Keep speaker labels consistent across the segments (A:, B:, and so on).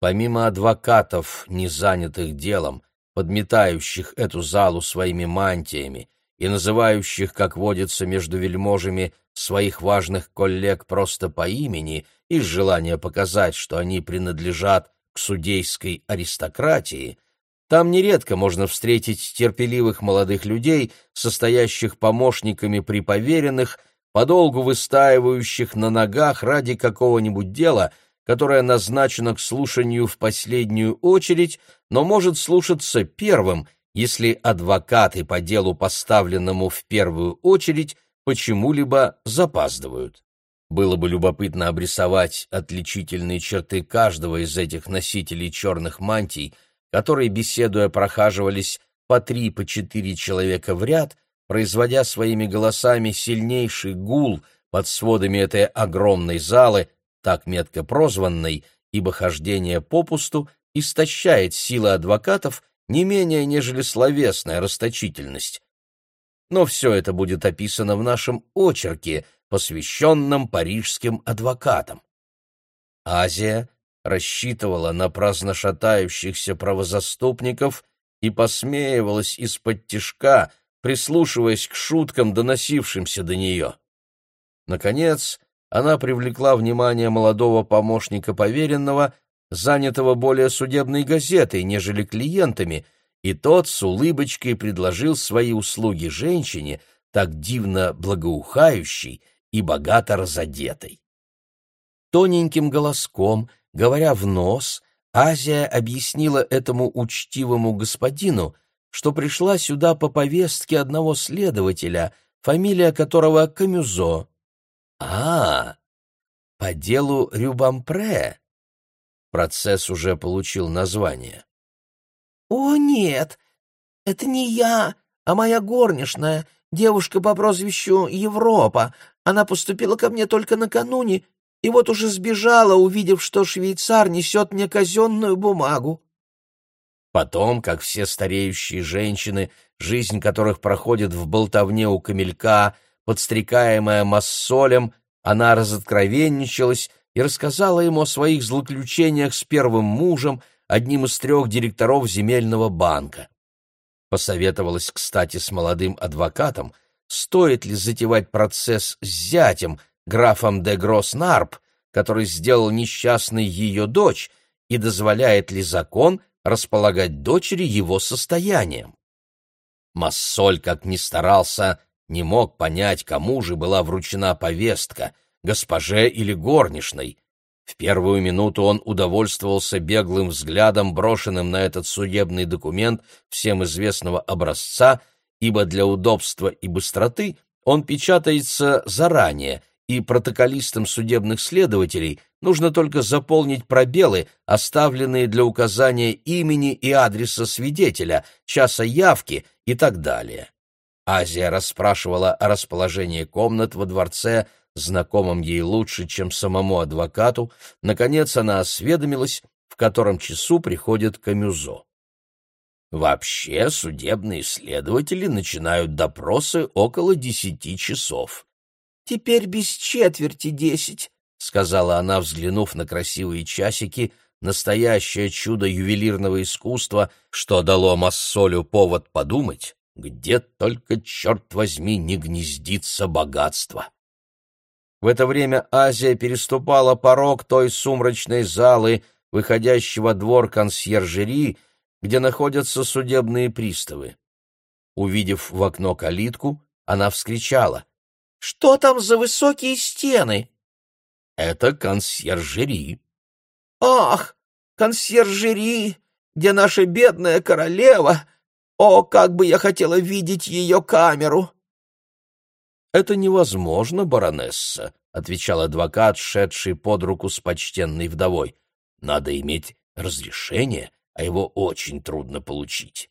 A: Помимо адвокатов, не занятых делом, подметающих эту залу своими мантиями и называющих, как водится между вельможами, своих важных коллег просто по имени из желания показать, что они принадлежат к судейской аристократии, там нередко можно встретить терпеливых молодых людей, состоящих помощниками при поверенных, подолгу выстаивающих на ногах ради какого-нибудь дела, которое назначено к слушанию в последнюю очередь, но может слушаться первым, если адвокаты по делу, поставленному в первую очередь, почему-либо запаздывают. Было бы любопытно обрисовать отличительные черты каждого из этих носителей черных мантий, которые, беседуя, прохаживались по три, по четыре человека в ряд, производя своими голосами сильнейший гул под сводами этой огромной залы, так метко прозванной, ибо хождение попусту истощает силы адвокатов не менее, нежели словесная расточительность. Но все это будет описано в нашем очерке, посвященном парижским адвокатам. Азия рассчитывала на праздно шатающихся правозаступников и посмеивалась из-под тишка, прислушиваясь к шуткам, доносившимся до нее. Наконец, она привлекла внимание молодого помощника поверенного, занятого более судебной газетой, нежели клиентами, и тот с улыбочкой предложил свои услуги женщине, так дивно благоухающей и богато разодетой. Тоненьким голоском, говоря в нос, Азия объяснила этому учтивому господину, что пришла сюда по повестке одного следователя, фамилия которого Камюзо. А, по делу Рюбампре. Процесс уже получил название.
B: О, нет, это не я, а моя горничная, девушка по прозвищу Европа. Она поступила ко мне только накануне и вот уже сбежала, увидев, что швейцар несет мне казенную бумагу.
A: Потом, как все стареющие женщины, жизнь которых проходит в болтовне у камелька, подстрекаемая массолем, она разоткровенничалась и рассказала ему о своих злоключениях с первым мужем, одним из трех директоров земельного банка. Посоветовалась, кстати, с молодым адвокатом, стоит ли затевать процесс с зятем, графом де Гросс-Нарп, который сделал несчастной ее дочь, и дозволяет ли закон располагать дочери его состоянием. Массоль, как ни старался, не мог понять, кому же была вручена повестка, госпоже или горничной. В первую минуту он удовольствовался беглым взглядом, брошенным на этот судебный документ всем известного образца, ибо для удобства и быстроты он печатается заранее, и протоколистам судебных следователей нужно только заполнить пробелы, оставленные для указания имени и адреса свидетеля, часа явки и так далее. Азия расспрашивала о расположении комнат во дворце, знакомом ей лучше, чем самому адвокату. Наконец она осведомилась, в котором часу приходит Камюзо. Вообще судебные следователи начинают допросы около десяти часов.
B: «Теперь без четверти десять», — сказала она, взглянув на красивые часики, настоящее чудо ювелирного искусства, что дало Массолю повод подумать, где только, черт возьми, не гнездится богатство. В это время Азия переступала порог той сумрачной залы, выходящей во двор консьержери, где находятся судебные приставы. Увидев в окно калитку, она вскричала. Что там за высокие стены?
A: Это консьержери.
B: Ах, консьержери, где наша бедная королева. О, как бы я хотела видеть ее камеру.
A: Это невозможно, баронесса, отвечал адвокат, шедший под руку с почтенной вдовой. Надо иметь разрешение, а его очень трудно получить.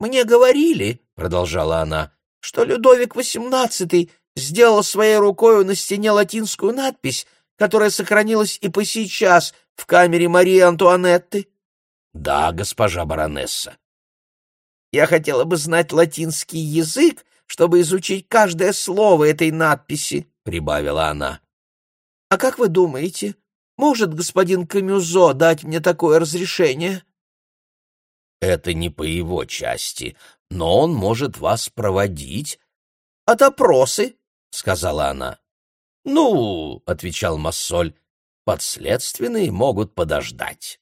B: Мне говорили, продолжала она, что Людовик XVIII сделал своей рукою на стене латинскую надпись, которая сохранилась и по сейчас в камере Марии Антуанетты?
A: — Да, госпожа баронесса.
B: — Я хотела бы знать латинский язык, чтобы изучить каждое слово этой надписи, — прибавила она. — А как вы думаете, Может господин Камюзо дать мне такое разрешение?»
A: «Это не по его части, но он может вас проводить».
B: «А допросы?»
A: — сказала она. «Ну, — отвечал Массоль, — подследственные могут подождать».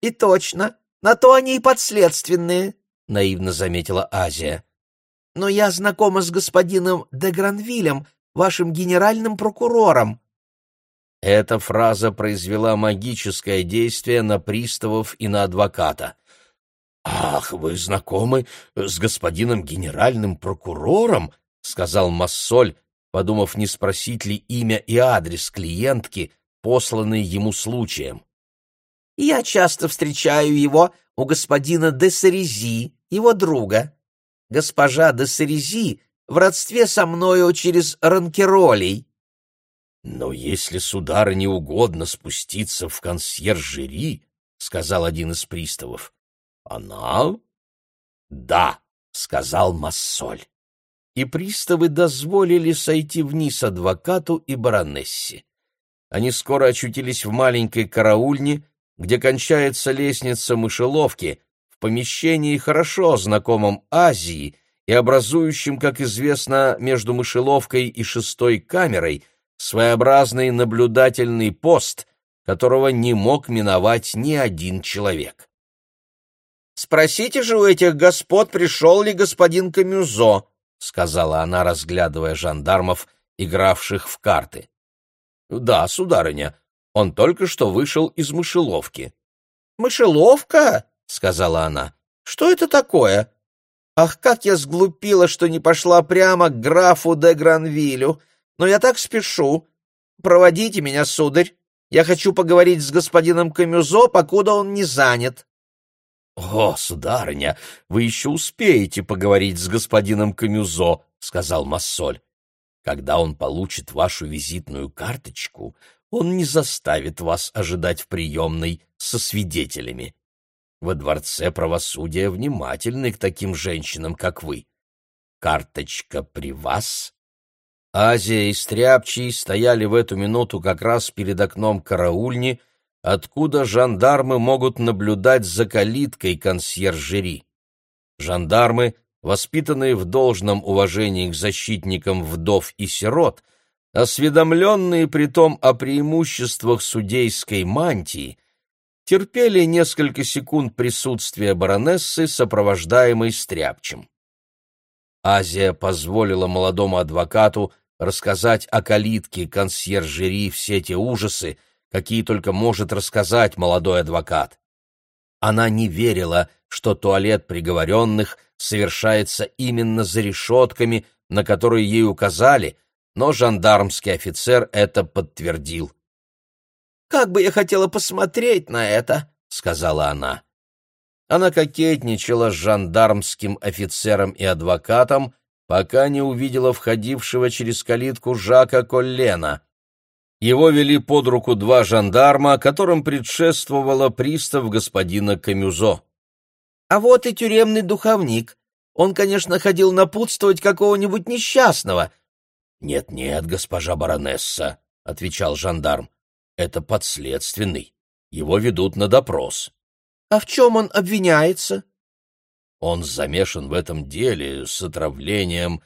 B: «И точно, на то они и подследственные», — наивно заметила Азия. «Но я знакома с господином де Гранвилем, вашим генеральным прокурором».
A: Эта фраза произвела магическое действие на приставов и на адвоката. «Ах, вы знакомы с господином генеральным прокурором?» — сказал Массоль, подумав, не спросить ли имя и адрес клиентки, посланные ему случаем.
B: «Я часто встречаю его у господина де Сарези, его друга. Госпожа де Сарези в родстве со мною через ранкеролей».
A: «Но если судары не угодно спуститься в консьержери, — сказал один из приставов, — она...» «Да», — сказал Массоль и приставы дозволили сойти вниз адвокату и баронессе. Они скоро очутились в маленькой караульне, где кончается лестница мышеловки, помещении, хорошо знакомом Азии и образующем, как известно, между мышеловкой и шестой камерой своеобразный наблюдательный пост, которого не мог миновать ни один человек.
B: «Спросите же у этих господ, пришел ли господин Камюзо», —
A: сказала она, разглядывая жандармов, игравших в карты. — Да, сударыня, он только что вышел из мышеловки.
B: — Мышеловка? — сказала она. — Что это такое? Ах, как я сглупила, что не пошла прямо к графу де Гранвилю. Но я так спешу. Проводите меня, сударь. Я хочу поговорить с господином Камюзо, покуда он не занят.
A: «О, сударыня, вы еще успеете поговорить с господином Камюзо», — сказал Массоль. «Когда он получит вашу визитную карточку, он не заставит вас ожидать в приемной со свидетелями. Во дворце правосудия внимательны к таким женщинам, как вы. Карточка при вас?» Азия и Стряпчий стояли в эту минуту как раз перед окном караульни, откуда жандармы могут наблюдать за калиткой консьержери. Жандармы, воспитанные в должном уважении к защитникам вдов и сирот, осведомленные при том о преимуществах судейской мантии, терпели несколько секунд присутствия баронессы, сопровождаемой стряпчем. Азия позволила молодому адвокату рассказать о калитке консьержери все те ужасы, какие только может рассказать молодой адвокат. Она не верила, что туалет приговоренных совершается именно за решетками, на которые ей указали, но жандармский офицер это подтвердил.
B: «Как бы я хотела посмотреть на это!» — сказала она.
A: Она кокетничала с жандармским офицером и адвокатом, пока не увидела входившего через калитку Жака Коллена. Его вели под руку два жандарма, которым предшествовала пристав господина Камюзо.
B: «А вот и тюремный духовник. Он, конечно, ходил напутствовать какого-нибудь несчастного».
A: «Нет-нет, госпожа баронесса», — отвечал жандарм, — «это подследственный. Его ведут на допрос».
B: «А в чем он обвиняется?»
A: «Он замешан в этом деле с отравлением...»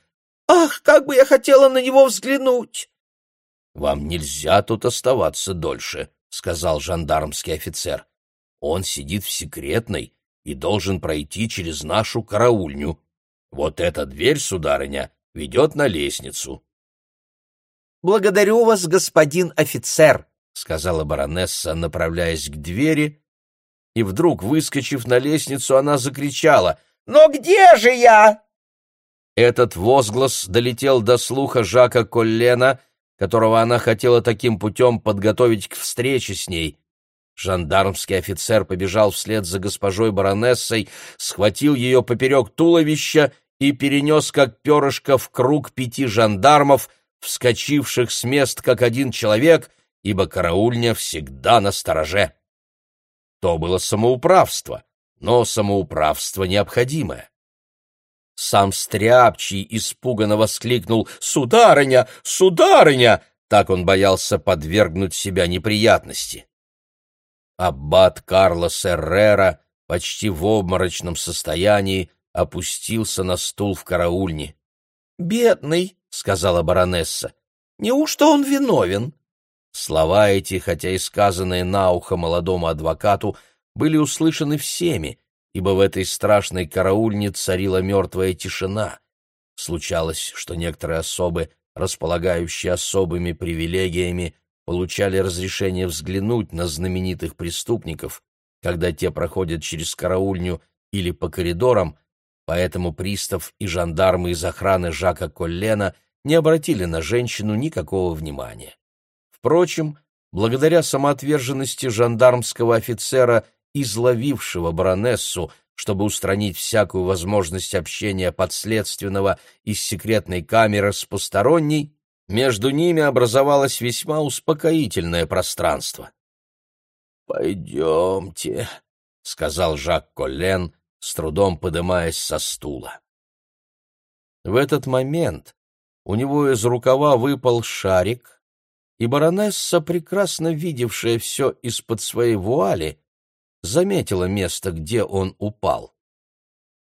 B: «Ах, как бы я хотела на него взглянуть!»
A: «Вам нельзя тут оставаться дольше», — сказал жандармский офицер. «Он сидит в секретной и должен пройти через нашу караульню. Вот эта дверь, сударыня, ведет на лестницу».
B: «Благодарю вас, господин офицер», —
A: сказала баронесса, направляясь к двери, и вдруг, выскочив на лестницу, она закричала «Но где же я?» Этот возглас долетел до слуха Жака Коллена — которого она хотела таким путем подготовить к встрече с ней. Жандармский офицер побежал вслед за госпожой баронессой, схватил ее поперек туловища и перенес как перышко в круг пяти жандармов, вскочивших с мест как один человек, ибо караульня всегда на стороже. То было самоуправство, но самоуправство необходимое. Сам Стряпчий испуганно воскликнул «Сударыня! Сударыня!» Так он боялся подвергнуть себя неприятности. Аббат Карлос Эррера почти в обморочном состоянии опустился на стул в караульне.
B: «Бедный», — сказала баронесса, — «неужто он виновен?»
A: Слова эти, хотя и сказанные на ухо молодому адвокату, были услышаны всеми, ибо в этой страшной караульне царила мертвая тишина. Случалось, что некоторые особы, располагающие особыми привилегиями, получали разрешение взглянуть на знаменитых преступников, когда те проходят через караульню или по коридорам, поэтому пристав и жандармы из охраны Жака Коллена не обратили на женщину никакого внимания. Впрочем, благодаря самоотверженности жандармского офицера, изловившего баронессу, чтобы устранить всякую возможность общения подследственного из секретной камеры с посторонней, между ними образовалось весьма успокоительное пространство.
B: «Пойдемте», — сказал Жак Коллен, с трудом подымаясь со стула.
A: В этот момент у него из рукава выпал шарик, и баронесса, прекрасно видевшая все из-под своей вуали, заметила место, где он упал.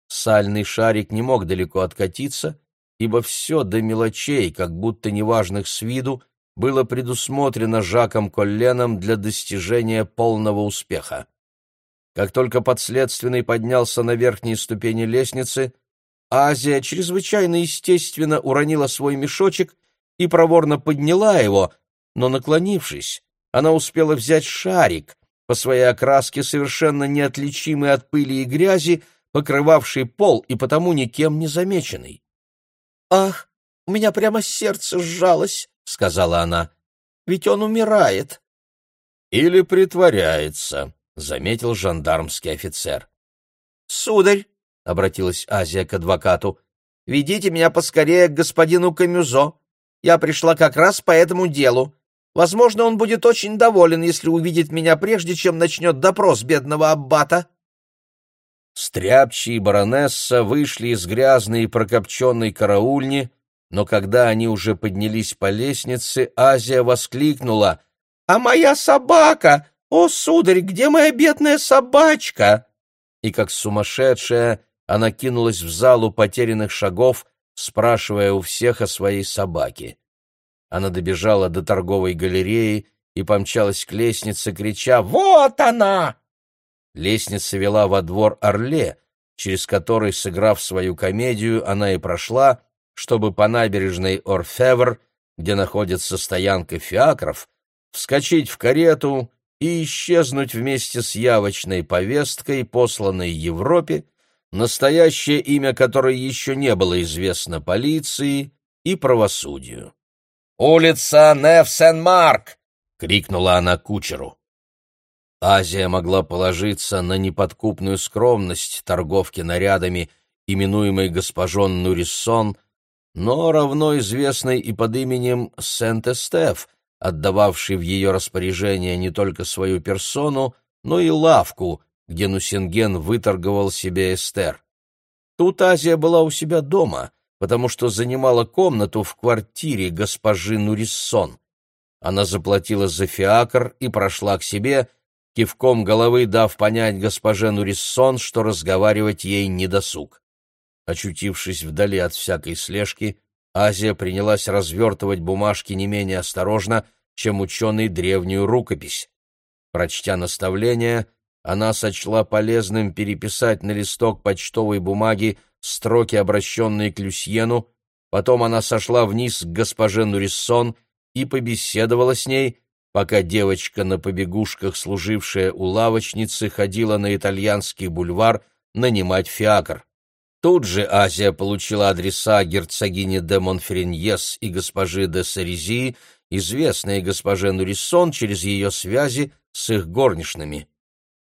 A: Сальный шарик не мог далеко откатиться, ибо все до мелочей, как будто неважных с виду, было предусмотрено Жаком Колленом для достижения полного успеха. Как только подследственный поднялся на верхние ступени лестницы, Азия чрезвычайно естественно уронила свой мешочек и проворно подняла его, но, наклонившись, она успела взять шарик, по своей окраске совершенно неотличимый от пыли и грязи, покрывавший пол и потому никем не замеченный.
B: «Ах, у меня прямо сердце сжалось», — сказала она, — «ведь он умирает».
A: «Или притворяется», — заметил жандармский офицер.
B: «Сударь», — обратилась Азия к адвокату, — «ведите меня поскорее к господину Камюзо. Я пришла как раз по этому делу. Возможно, он будет очень доволен, если увидит меня прежде, чем начнет допрос бедного аббата».
A: Стряпчий и баронесса вышли из грязной и прокопченной караульни, но когда они уже поднялись по лестнице, Азия воскликнула «А моя собака! О, сударь, где моя бедная собачка?» И как сумасшедшая она кинулась в залу потерянных шагов, спрашивая у всех о своей собаке. Она добежала до торговой галереи и помчалась к лестнице, крича «Вот она!». Лестница вела во двор Орле, через который, сыграв свою комедию, она и прошла, чтобы по набережной Орфевр, где находится стоянка фиакров, вскочить в карету и исчезнуть вместе с явочной повесткой, посланной Европе, настоящее имя которой еще не было известно полиции и правосудию. «Улица Неф-Сен-Марк!» — крикнула она кучеру. Азия могла положиться на неподкупную скромность торговки нарядами, именуемой госпожон Нуриссон, но равно известной и под именем Сент-Эстеф, отдававшей в ее распоряжение не только свою персону, но и лавку, где Нусинген выторговал себе Эстер. Тут Азия была у себя дома — потому что занимала комнату в квартире госпожи Нуриссон. Она заплатила за фиакр и прошла к себе, кивком головы дав понять госпоже Нуриссон, что разговаривать ей не досуг. Очутившись вдали от всякой слежки, Азия принялась развертывать бумажки не менее осторожно, чем ученый древнюю рукопись. Прочтя наставление, она сочла полезным переписать на листок почтовой бумаги строки, обращенные к Люсьену, потом она сошла вниз к госпоже Нуриссон и побеседовала с ней, пока девочка на побегушках, служившая у лавочницы, ходила на итальянский бульвар нанимать фиакр. Тут же Азия получила адреса герцогини де Монференьес и госпожи де Сарези, известные госпоже Нуриссон через ее связи с их горничными.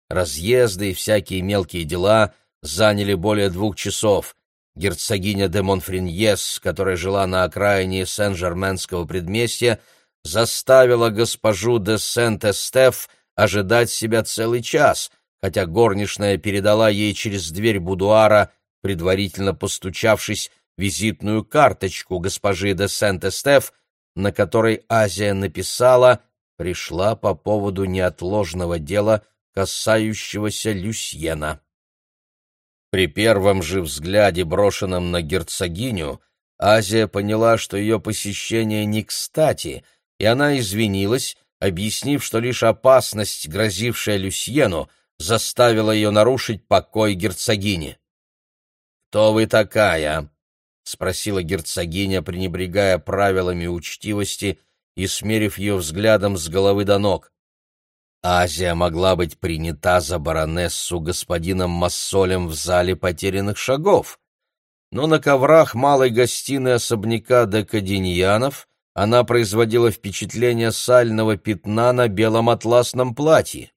A: Разъезды и всякие мелкие дела заняли более двух часов. Герцогиня де Монфриньес, которая жила на окраине Сен-Жерменского предместья, заставила госпожу де Сент-Эстеф ожидать себя целый час, хотя горничная передала ей через дверь будуара, предварительно постучавшись, визитную карточку госпожи де Сент-Эстеф, на которой Азия написала, пришла по поводу неотложного дела, касающегося Люсьена. При первом же взгляде, брошенном на герцогиню, Азия поняла, что ее посещение не кстати, и она извинилась, объяснив, что лишь опасность, грозившая Люсьену, заставила ее нарушить покой герцогини. «Кто вы такая?» — спросила герцогиня, пренебрегая правилами учтивости и смерив ее взглядом с головы до ног. Азия могла быть принята за баронессу господином Массолем в зале потерянных шагов, но на коврах малой гостиной особняка Декаденьянов она производила впечатление сального пятна на белом атласном платье.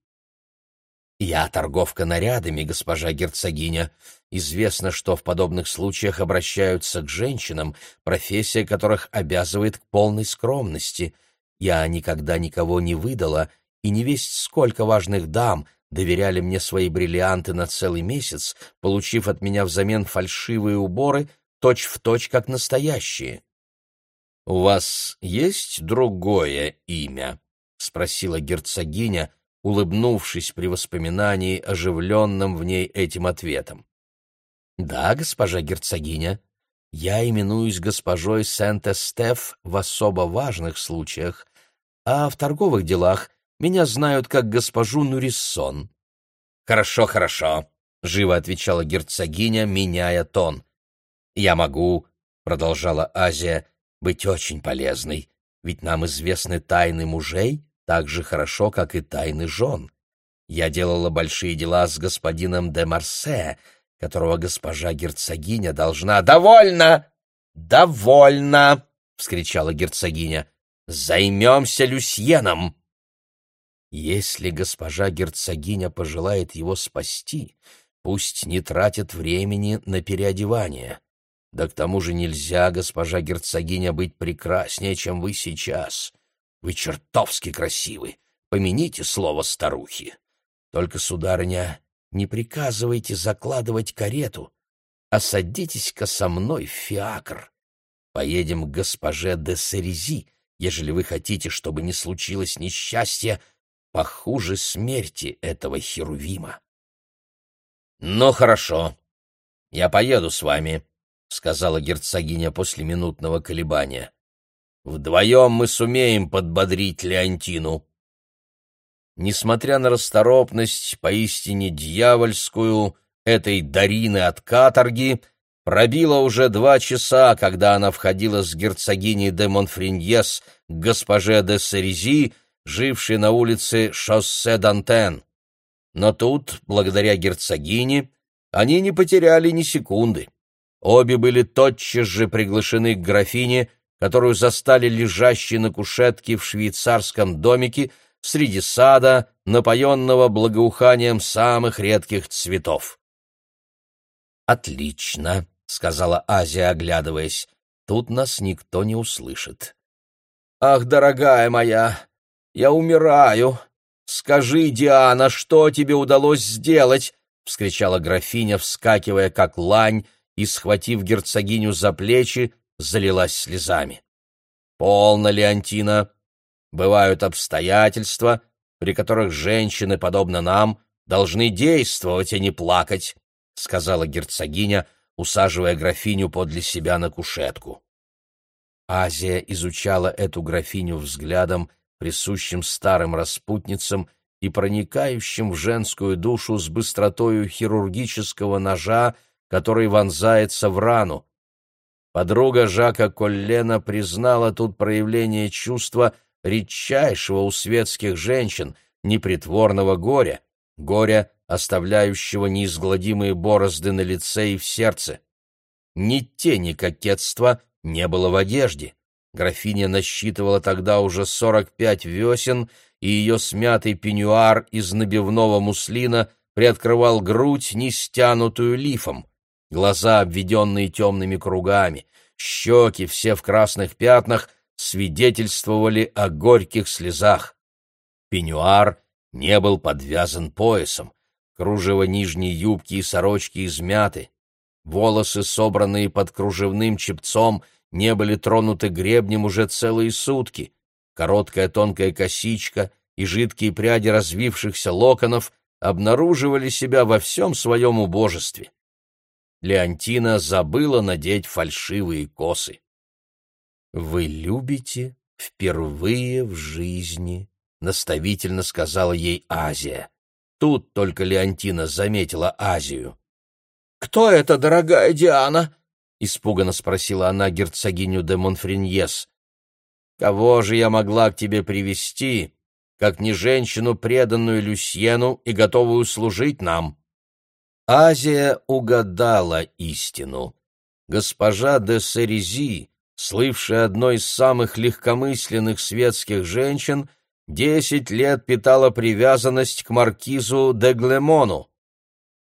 A: «Я торговка нарядами, госпожа герцогиня. Известно, что в подобных случаях обращаются к женщинам, профессия которых обязывает к полной скромности. Я никогда никого не выдала и не весть сколько важных дам доверяли мне свои бриллианты на целый месяц, получив от меня взамен фальшивые уборы, точь-в-точь точь как настоящие. — У вас есть другое имя? — спросила герцогиня, улыбнувшись при воспоминании, оживленном в ней этим ответом. — Да, госпожа герцогиня, я именуюсь госпожой Сент-Эстеф в особо важных случаях, а в торговых делах меня знают как госпожу Нуриссон». «Хорошо, хорошо», — живо отвечала герцогиня, меняя тон. «Я могу», — продолжала Азия, — «быть очень полезной, ведь нам известны тайны мужей так же хорошо, как и тайны жен. Я делала большие дела с господином де Марсе, которого госпожа герцогиня должна... «Довольно! Довольно!» — вскричала герцогиня. «Займемся Люсьеном!» Если госпожа герцогиня пожелает его спасти, пусть не тратит времени на переодевание. Да к тому же нельзя, госпожа герцогиня, быть прекраснее, чем вы сейчас. Вы чертовски красивы. Помяните слово старухи. Только, сударыня, не приказывайте закладывать карету, а садитесь-ка со мной в фиакр. Поедем к госпоже де Серези, ежели вы хотите, чтобы не случилось несчастья, похуже смерти этого Херувима. «Ну, хорошо, я поеду с вами», — сказала герцогиня после минутного колебания. «Вдвоем мы сумеем подбодрить Леонтину». Несмотря на расторопность, поистине дьявольскую, этой Дарины от каторги, пробило уже два часа, когда она входила с герцогиней де Монфриньес к госпоже де Серези, живший на улице Шоссе Дантен. Но тут, благодаря герцогине, они не потеряли ни секунды. Обе были тотчас же приглашены к графине, которую застали лежащей на кушетке в швейцарском домике среди сада, напоенного благоуханием самых редких цветов. «Отлично», — сказала Азия, оглядываясь, — «тут нас никто не услышит». «Ах, дорогая моя, я умираю. Скажи, Диана, что тебе удалось сделать? вскричала графиня, вскакивая как лань и схватив герцогиню за плечи, залилась слезами. Полно, Леонтина. Бывают обстоятельства, при которых женщины, подобно нам, должны действовать, а не плакать, сказала герцогиня, усаживая графиню подле себя на кушетку. Азия изучала эту графиню взглядом, присущим старым распутницам и проникающим в женскую душу с быстротою хирургического ножа, который вонзается в рану. Подруга Жака Коллена признала тут проявление чувства редчайшего у светских женщин, непритворного горя, горя, оставляющего неизгладимые борозды на лице и в сердце. Ни тени кокетства не было в одежде. Графиня насчитывала тогда уже сорок пять весен, и ее смятый пеньюар из набивного муслина приоткрывал грудь, не стянутую лифом. Глаза, обведенные темными кругами, щеки, все в красных пятнах, свидетельствовали о горьких слезах. Пеньюар не был подвязан поясом, кружево нижней юбки и сорочки измяты, волосы, собранные под кружевным чепцом — не были тронуты гребнем уже целые сутки. Короткая тонкая косичка и жидкие пряди развившихся локонов обнаруживали себя во всем своем убожестве. Леонтина забыла надеть фальшивые косы. «Вы любите впервые в жизни», — наставительно сказала ей Азия. Тут только Леонтина заметила Азию. «Кто это, дорогая Диана?» — испуганно спросила она герцогиню де Монфриньес. «Кого же я могла к тебе привести, как не женщину, преданную Люсьену и готовую служить нам?» Азия угадала истину. Госпожа де Серези, слывшая одной из самых легкомысленных светских женщин, десять лет питала привязанность к маркизу де Глемону.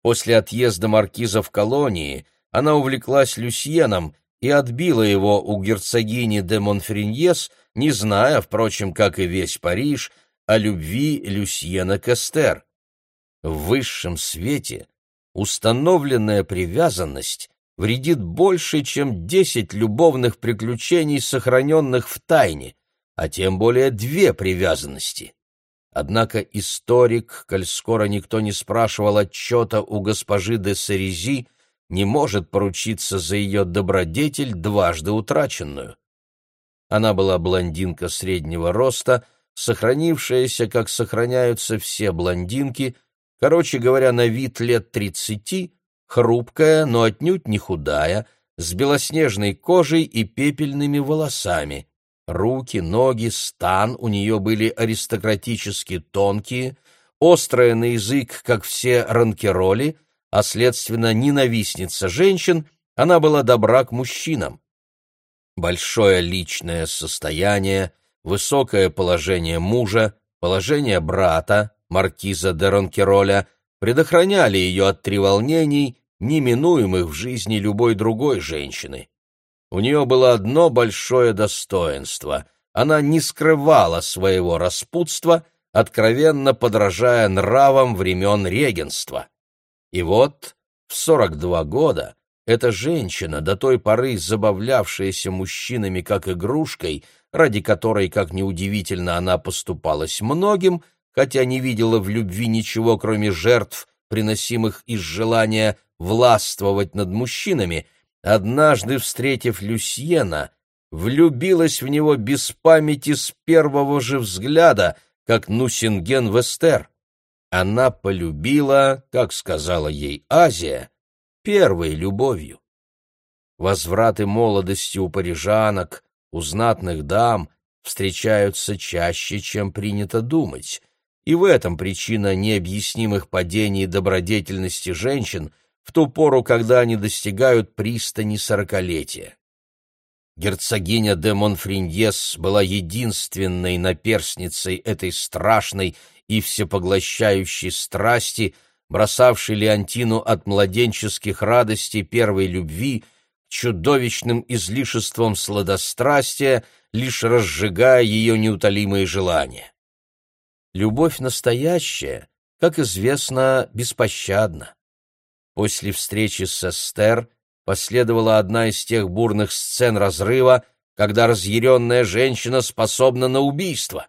A: После отъезда маркиза в колонии она увлеклась Люсьеном и отбила его у герцогини де Монфриньес, не зная, впрочем, как и весь Париж, о любви Люсьена к Эстер. В высшем свете установленная привязанность вредит больше, чем десять любовных приключений, сохраненных в тайне, а тем более две привязанности. Однако историк, коль скоро никто не спрашивал отчета у госпожи де Серези, не может поручиться за ее добродетель, дважды утраченную. Она была блондинка среднего роста, сохранившаяся, как сохраняются все блондинки, короче говоря, на вид лет тридцати, хрупкая, но отнюдь не худая, с белоснежной кожей и пепельными волосами. Руки, ноги, стан у нее были аристократически тонкие, острая на язык, как все ранкероли, а, следственно, ненавистница женщин, она была добра к мужчинам. Большое личное состояние, высокое положение мужа, положение брата, маркиза де Ронкероля, предохраняли ее от треволнений, неминуемых в жизни любой другой женщины. У нее было одно большое достоинство — она не скрывала своего распутства, откровенно подражая нравам времен регенства. И вот в сорок два года эта женщина, до той поры забавлявшаяся мужчинами как игрушкой, ради которой, как неудивительно, она поступалась многим, хотя не видела в любви ничего, кроме жертв, приносимых из желания властвовать над мужчинами, однажды, встретив Люсьена, влюбилась в него без памяти с первого же взгляда, как Нусинген Вестер. Она полюбила, как сказала ей Азия, первой любовью. Возвраты молодости у парижанок, у знатных дам встречаются чаще, чем принято думать, и в этом причина необъяснимых падений добродетельности женщин в ту пору, когда они достигают пристани сорокалетия. Герцогиня де Монфриньес была единственной наперсницей этой страшной и всепоглощающей страсти, бросавшей Леонтину от младенческих радостей первой любви чудовищным излишеством сладострастия, лишь разжигая ее неутолимые желания. Любовь настоящая, как известно, беспощадна. После встречи с Эстер последовала одна из тех бурных сцен разрыва, когда разъяренная женщина способна на убийство.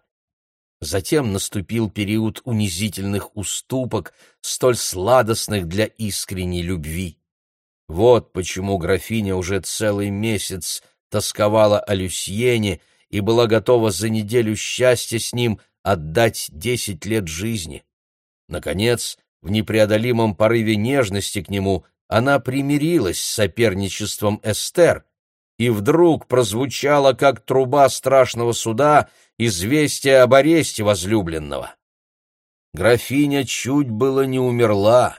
A: Затем наступил период унизительных уступок, столь сладостных для искренней любви. Вот почему графиня уже целый месяц тосковала о Люсьене и была готова за неделю счастья с ним отдать десять лет жизни. Наконец, в непреодолимом порыве нежности к нему она примирилась с соперничеством Эстер, и вдруг прозвучало, как труба страшного суда, известие об аресте возлюбленного. Графиня чуть было не умерла.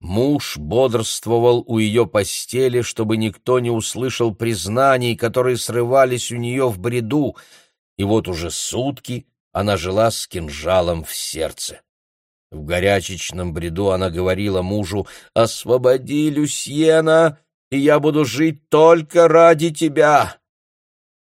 A: Муж бодрствовал у ее постели, чтобы никто не услышал признаний, которые срывались у нее в бреду, и вот уже сутки она жила с кинжалом в сердце. В горячечном бреду она говорила мужу «Освободи Люсьена, и я буду жить только ради тебя».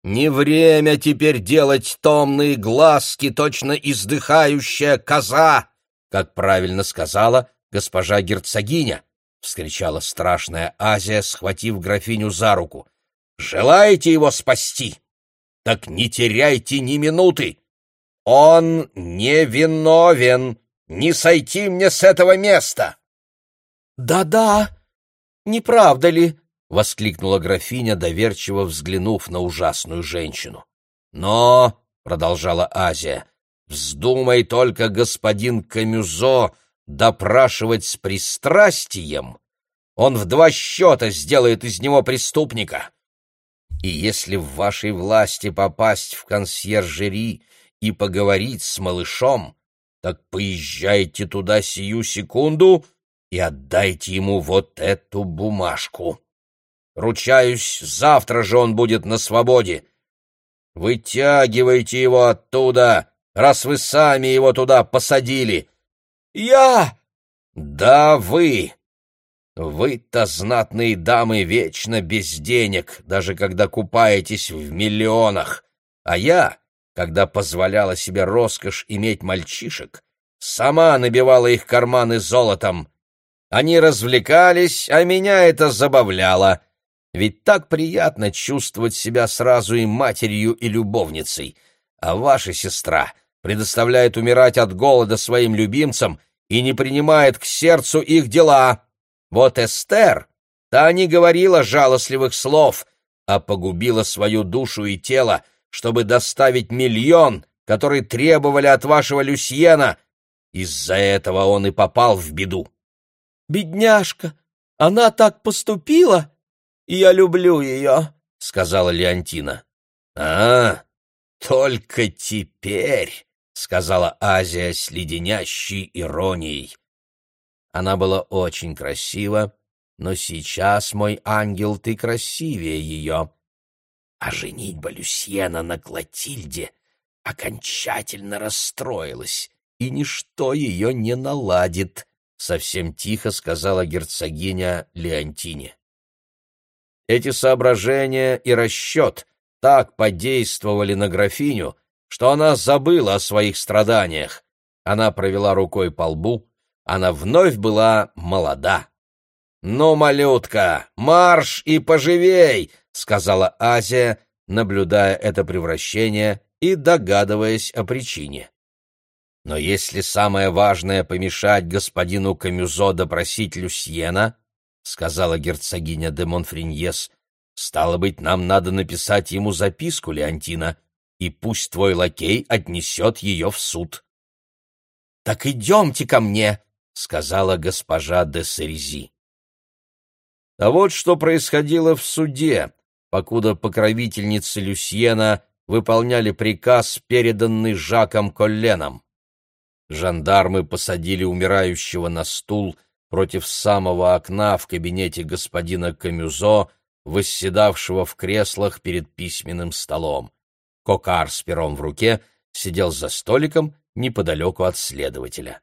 A: Не время теперь делать томные глазки, точно издыхающая коза, как правильно сказала госпожа герцогиня, — вскричала страшная Азия, схватив графиню за руку. Желаете его спасти? Так не теряйте ни минуты. Он невиновен. Не сойти мне с этого места.
B: Да-да, не правда ли? Воскликнула графиня, доверчиво взглянув на ужасную женщину.
A: Но, продолжала Азия, вздумай только господин Камюзо допрашивать с пристрастием, он в два счета сделает из него преступника. И если в вашей власти попасть в консьержери и поговорить с малышом, так поезжайте туда сию секунду и отдайте ему вот эту бумажку. Ручаюсь, завтра же он будет на свободе. Вытягивайте его оттуда, раз вы сами его туда посадили.
B: Я?
A: Да, вы. Вы-то, знатные дамы, вечно без денег, даже когда купаетесь в миллионах. А я, когда позволяла себе роскошь иметь мальчишек, сама набивала их карманы золотом. Они развлекались, а меня это забавляло. Ведь так приятно чувствовать себя сразу и матерью, и любовницей. А ваша сестра предоставляет умирать от голода своим любимцам и не принимает к сердцу их дела. Вот Эстер, та не говорила жалостливых слов, а погубила свою душу и тело, чтобы доставить миллион, который требовали от вашего Люсьена. Из-за этого он и попал в беду.
B: «Бедняжка! Она так поступила? Я люблю ее!» — сказала Леонтина.
A: «А, только теперь!» — сказала Азия с леденящей иронией.
B: Она была очень красива, но сейчас, мой ангел, ты красивее ее. А женитьба Люсьена на Клотильде окончательно расстроилась, и ничто ее не наладит, — совсем тихо сказала герцогиня Леонтине. Эти соображения и расчет так подействовали на графиню, что она забыла о своих страданиях. Она провела рукой по лбу, она вновь была молода. «Ну, малютка, марш и поживей!» — сказала Азия, наблюдая это превращение и догадываясь о причине. Но если самое важное — помешать господину Камюзо допросить Люсьена, — сказала герцогиня де Монфриньес, — стало быть, нам надо написать ему записку, Леонтина, и пусть твой лакей отнесет ее в суд. — Так идемте ко мне, сказала госпожа де Серези. А вот что происходило в суде, покуда покровительницы Люсьена выполняли приказ, переданный Жаком Колленом. Жандармы посадили умирающего на стул против самого окна в кабинете господина Камюзо, восседавшего в креслах перед письменным столом. Кокар с пером в руке сидел за столиком неподалеку от следователя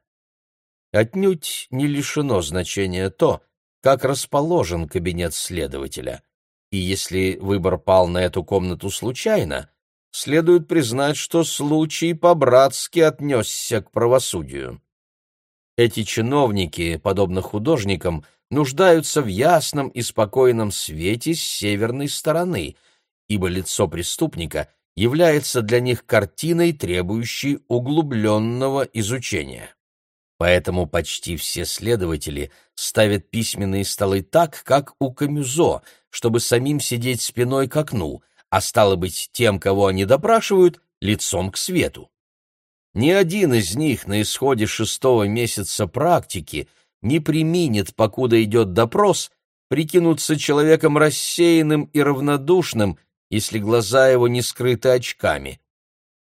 B: отнюдь не лишено значения то, как расположен кабинет следователя. И если выбор пал на эту комнату случайно, следует признать, что случай по-братски отнесся к правосудию. Эти чиновники, подобно художникам, нуждаются в ясном и спокойном свете с северной стороны, ибо лицо преступника является для них картиной, требующей углубленного изучения. Поэтому почти все следователи ставят письменные столы так, как у Камюзо, чтобы самим сидеть спиной к окну, а стало быть, тем, кого они допрашивают, лицом к свету. Ни один из них на исходе шестого месяца практики не применит, покуда идет допрос, прикинуться человеком рассеянным и равнодушным, если глаза его не скрыты очками.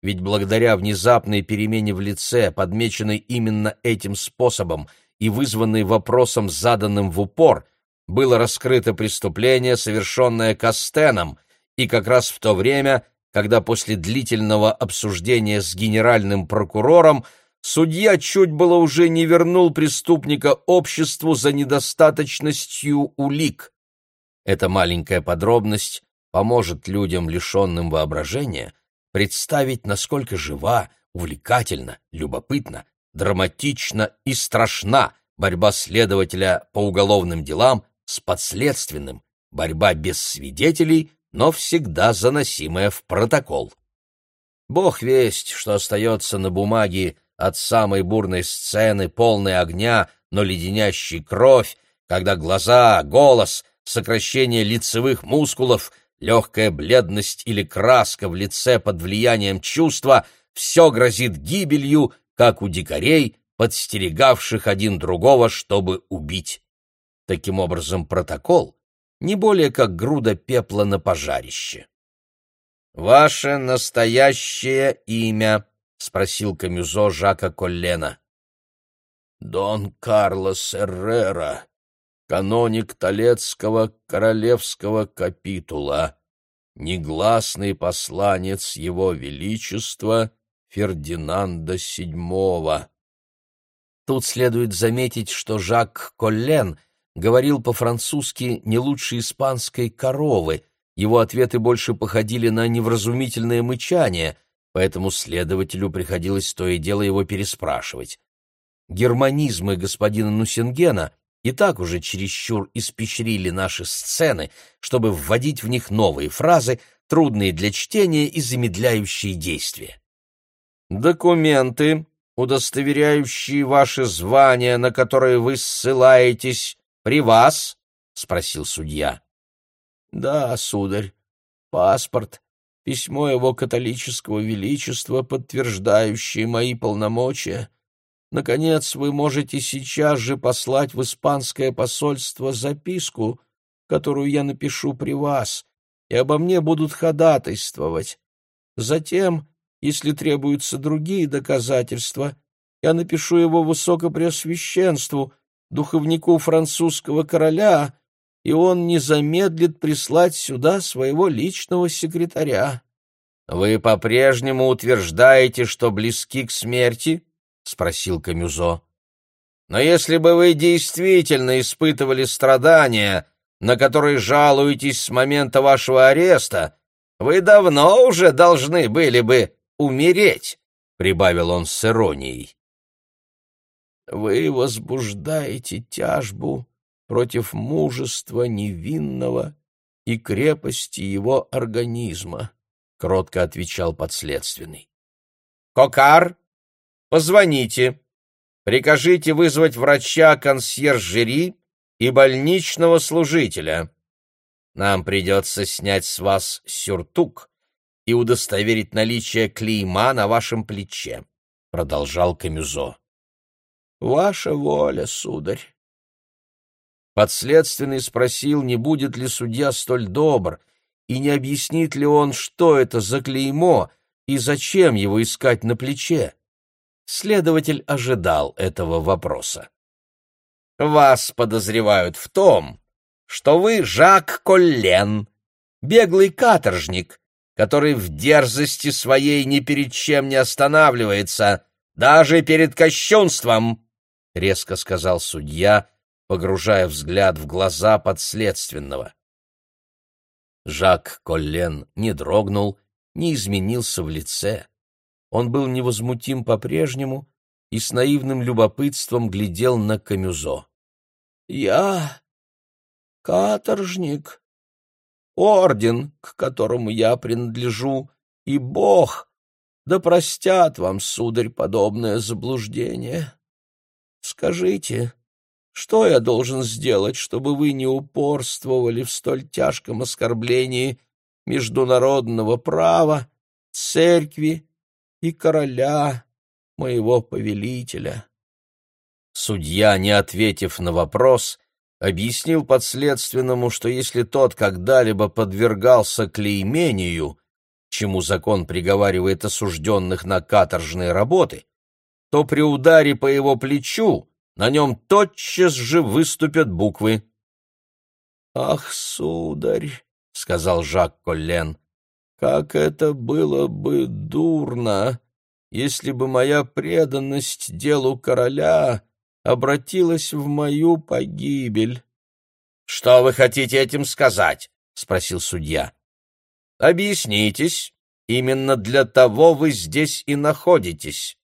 B: Ведь благодаря внезапной перемене в лице, подмеченной именно этим способом и вызванной вопросом, заданным в упор, было раскрыто преступление, совершенное Кастеном, и как раз в то время, когда после длительного обсуждения с генеральным прокурором судья чуть было уже не вернул преступника обществу за недостаточностью улик. Эта маленькая подробность поможет людям, лишенным воображения, представить, насколько жива, увлекательна, любопытна, драматична и страшна борьба следователя по уголовным делам с подследственным, борьба без свидетелей,
A: но всегда заносимое в протокол. Бог весть, что остается на бумаге от самой бурной сцены, полной огня, но леденящей кровь, когда глаза, голос, сокращение лицевых мускулов, легкая бледность или краска в лице под влиянием чувства — все грозит гибелью, как у дикарей, подстерегавших один другого, чтобы убить. Таким образом, протокол не более как груда пепла на пожарище. «Ваше настоящее имя?» — спросил Камюзо Жака Коллена.
B: «Дон Карлос Эррера, каноник Толецкого королевского капитула, негласный посланец его величества Фердинанда VII».
A: Тут следует заметить, что Жак Коллен говорил по-французски не лучше испанской коровы, его ответы больше походили на невразумительное мычание, поэтому следователю приходилось то и дело его переспрашивать. Германизмы господина Нусингена и так уже чересчур испещрили наши сцены, чтобы вводить в них новые фразы, трудные для чтения и замедляющие действия. «Документы, удостоверяющие ваши звания, на которые вы ссылаетесь, при вас?» — спросил судья.
B: Да, сударь, паспорт, письмо его католического величества, подтверждающее мои полномочия. Наконец, вы можете сейчас же послать в испанское посольство записку, которую я напишу при вас, и обо мне будут ходатайствовать. Затем, если требуются другие доказательства, я напишу его высокопреосвященству, духовнику французского короля, и он не замедлит прислать сюда своего личного секретаря.
A: — Вы по-прежнему утверждаете, что близки к смерти? — спросил Камюзо. — Но если бы вы действительно испытывали страдания, на которые жалуетесь с момента вашего ареста, вы давно уже должны были бы умереть, — прибавил он с иронией.
B: — Вы возбуждаете тяжбу против мужества невинного и крепости его организма, — кротко отвечал подследственный.
A: — Кокар, позвоните, прикажите вызвать врача консьержери и больничного служителя. Нам придется снять с вас сюртук и удостоверить наличие клейма на вашем плече, — продолжал Камюзо.
B: — Ваша воля, сударь.
A: Подследственный спросил, не будет ли судья столь добр, и не объяснит ли он, что это за клеймо и зачем его искать на плече. Следователь ожидал этого вопроса. «Вас подозревают в том, что вы Жак Коллен, беглый каторжник, который в дерзости своей ни перед чем не останавливается, даже перед кощунством», — резко сказал судья, погружая взгляд в глаза подследственного. Жак Коллен не дрогнул, не изменился в лице. Он был невозмутим по-прежнему и с наивным любопытством глядел на Камюзо.
B: — Я каторжник, орден, к которому я принадлежу, и Бог, да простят вам, сударь, подобное заблуждение. Скажите, что я должен сделать, чтобы вы не упорствовали в столь тяжком оскорблении международного права, церкви и короля, моего повелителя?»
A: Судья, не ответив на вопрос, объяснил подследственному, что если тот когда-либо подвергался клеймению, чему закон приговаривает осужденных на каторжные работы, то при ударе по его плечу на нем тотчас же выступят буквы.
B: «Ах, сударь!» — сказал Жак Коллен. «Как это было бы дурно, если бы моя преданность делу короля обратилась в мою погибель!»
A: «Что вы хотите этим сказать?» — спросил судья. «Объяснитесь. Именно для того вы здесь и находитесь».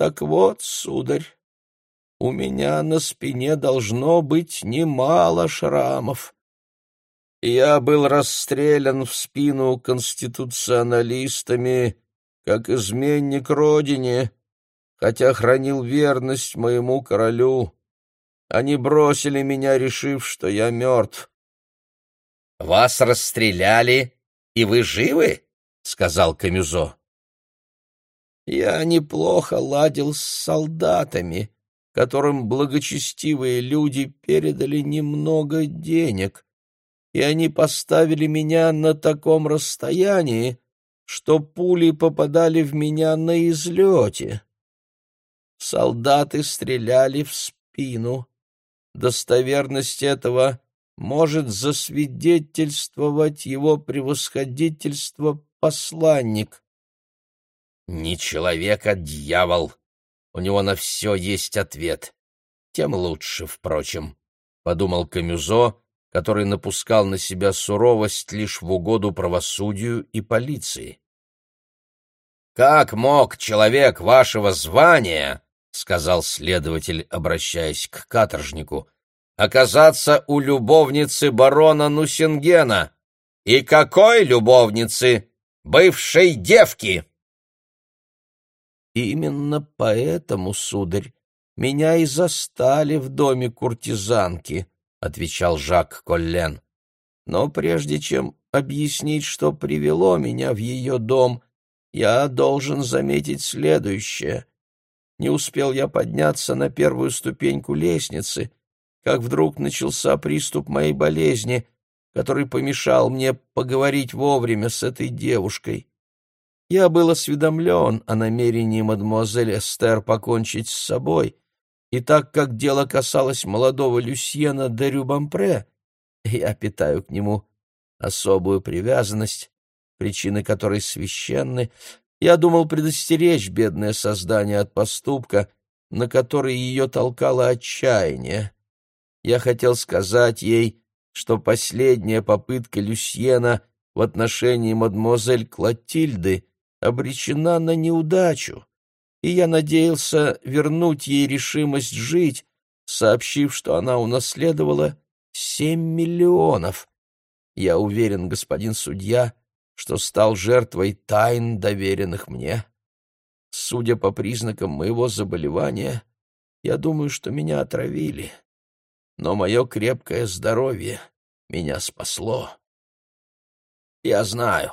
B: «Так вот, сударь, у меня на спине должно быть немало шрамов. Я был расстрелян в спину конституционалистами, как изменник родине, хотя хранил верность моему королю. Они бросили меня, решив, что я мертв.
A: — Вас расстреляли, и вы живы? — сказал Камюзо.
B: — Я неплохо ладил с солдатами, которым благочестивые люди передали немного денег, и они поставили меня на таком расстоянии, что пули попадали в меня на излете. Солдаты стреляли в спину. Достоверность этого может засвидетельствовать его превосходительство посланник.
A: Не человек, а дьявол. У него на все есть ответ. Тем лучше, впрочем, — подумал Камюзо, который напускал на себя суровость лишь в угоду правосудию и полиции. «Как мог человек вашего звания, — сказал следователь, обращаясь к каторжнику, — оказаться у любовницы барона Нусингена? И какой любовницы? Бывшей девки!»
B: «Именно поэтому, сударь, меня и застали в доме куртизанки», — отвечал Жак Коллен. «Но прежде чем объяснить, что привело меня в ее дом, я должен заметить следующее. Не успел я подняться на первую ступеньку лестницы, как вдруг начался приступ моей болезни, который помешал мне поговорить вовремя с этой девушкой. Я был осведомлен о намерении мадемуазель Эстер покончить с собой, и так как дело касалось молодого Люсьена де Рюбампре, я питаю к нему особую привязанность, причины которой священны, я думал предостеречь бедное создание от поступка, на который ее толкало отчаяние. Я хотел сказать ей, что последняя попытка Люсьена в отношении мадемуазель Клотильды обречена на неудачу и я надеялся вернуть ей решимость жить, сообщив, что она унаследовала семь миллионов. Я уверен, господин судья, что стал жертвой тайн, доверенных мне. Судя по признакам моего заболевания, я думаю, что меня отравили. Но мое крепкое здоровье меня спасло. Я знаю,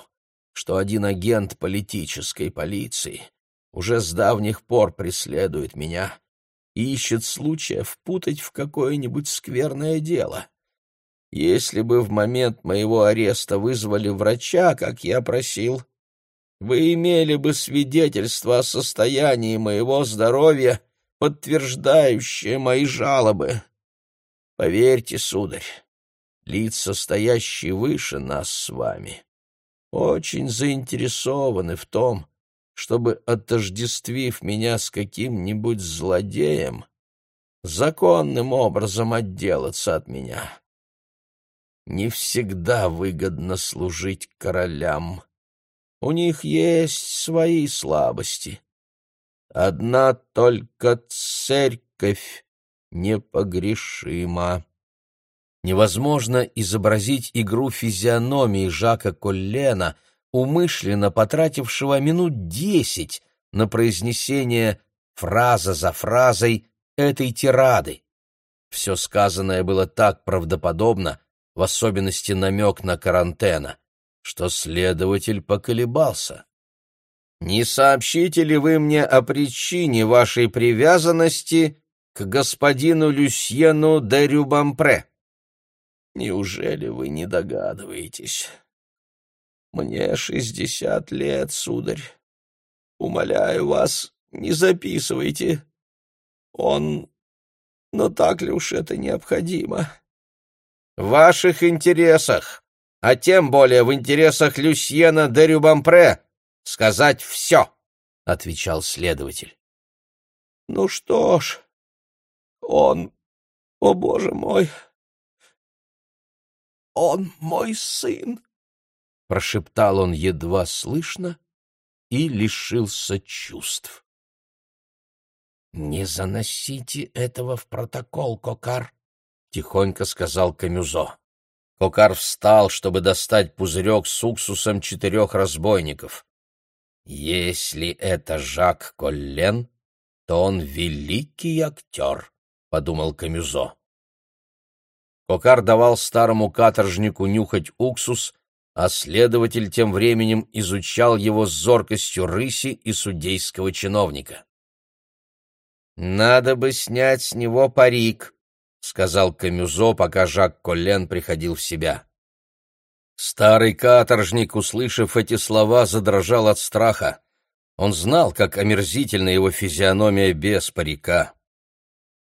B: что один агент политической полиции — уже с давних пор преследует меня и ищет случая впутать в какое-нибудь скверное дело. Если бы в момент моего ареста вызвали врача, как я просил, вы имели бы свидетельство о состоянии моего здоровья, подтверждающее мои жалобы. Поверьте, сударь, лица, стоящие выше нас с вами, очень заинтересованы в том, чтобы, отождествив меня с каким-нибудь злодеем, законным образом отделаться от меня. Не всегда выгодно служить королям. У них есть свои слабости. Одна только церковь непогрешима. Невозможно изобразить игру физиономии Жака Коллена — умышленно потратившего минут десять на произнесение фраза за фразой этой тирады. Все сказанное было так правдоподобно, в особенности намек на карантена, что следователь поколебался. «Не сообщите ли вы мне о причине вашей привязанности к господину Люсьену де Рюбампре?» «Неужели вы не догадываетесь?» Мне шестьдесят лет, сударь. Умоляю вас, не записывайте. Он... Но так ли уж это необходимо? В ваших интересах, а тем более в интересах Люсьена де Рюбампре, сказать все, — отвечал следователь. Ну что ж, он... О, боже мой! Он мой сын. — прошептал он едва слышно и лишился чувств. «Не заносите этого в протокол, Кокар», — тихонько сказал Камюзо.
A: Кокар встал, чтобы достать пузырек с уксусом четырех разбойников. «Если это Жак Коллен, то он великий актер», — подумал Камюзо. Кокар давал старому каторжнику нюхать уксус, а следователь тем временем изучал его с зоркостью рыси и судейского чиновника. «Надо бы снять с него парик», — сказал Камюзо, пока Жак Коллен приходил в себя. Старый каторжник, услышав эти слова, задрожал от страха. Он знал, как омерзительна его физиономия без парика.